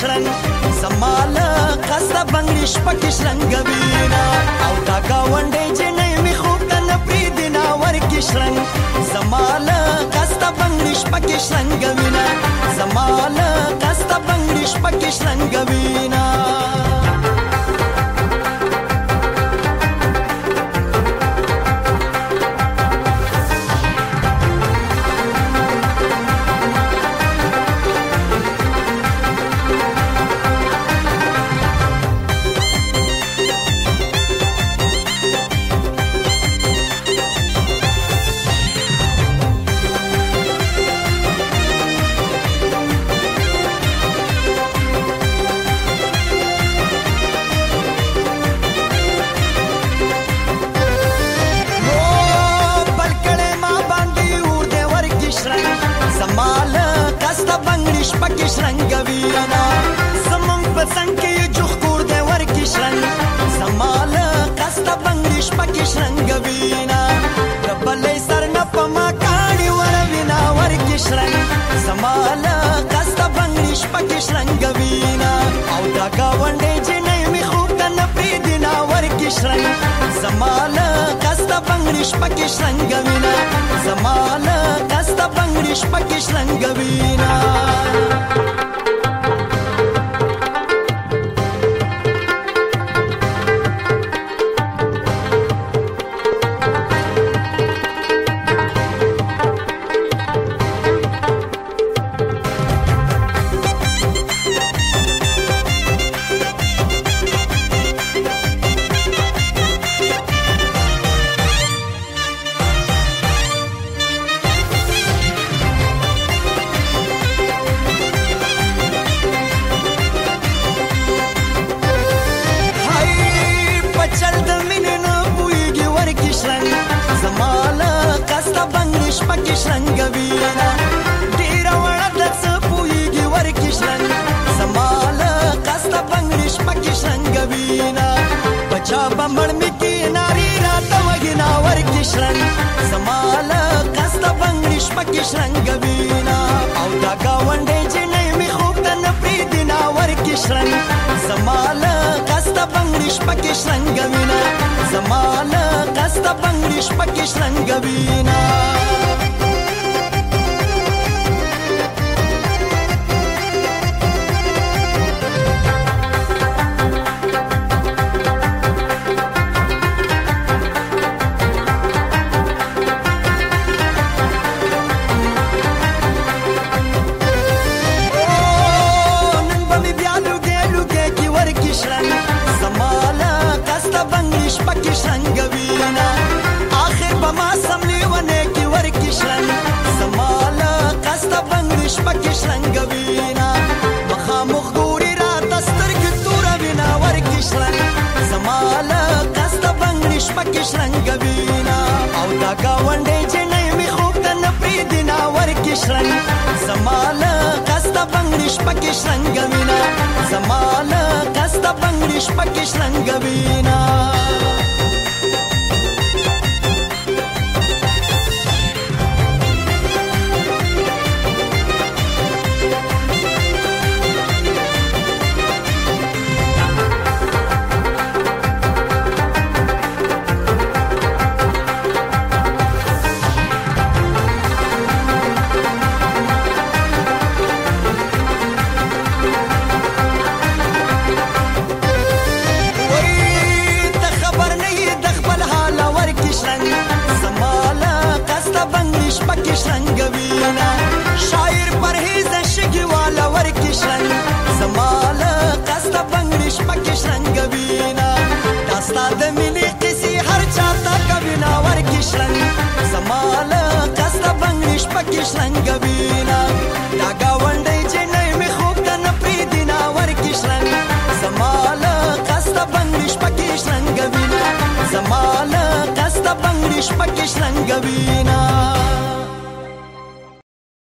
شرنګ زماله خسته بنگلش پکې شرنګ وینا او دا گاونډې جنې می خو تن پری دینا ورکې شرنګ زماله خسته بنگلش پکې شرنګ وینا زماله پاتې شرنګ وینا او دا کا ونډې چې نه می خوب ته نه پری دینا ورکی شرنګ زماله کستا بنگریش پکې شرنګ وینا زماله کستا بنگریش پکې شرنګ وینا کې شرنګ وینا او دا گاونډې جنې می خوب ته نه پری دینا ور کې شرنګ زماله قسته بنگلش پکې شرنګ وینا زماله قسته بنگلش پکې شرنګ وینا شلنګ وینا مخامخ ګوري را تستر کی تور وینا ورکی شلنګ زمال قصد بنګ شپک شلنګ وینا او دا گاونډې چې نه می خو کنه پری دینا ورکی شلنګ زمال قصد بنګ شپک شلنګ وینا زمال قصد بنګ شپک شلنګ وینا کې شرنګوي نه شاعر پرهیز شګي والا ور کې شرنګ زمال قصد پنګریش پکې شرنګوي نه داستا د ملي کسي هر چاته کوي نه ور کې شرنګ زمال قصد پنګریش پکې شرنګوي نه دا گاونډي چې نه مې خوب ته نه پری دینا ور کې شرنګ زمال قصد پنګریش پکې شرنګوي نه زمال قصد پنګریش پکې شرنګوي نه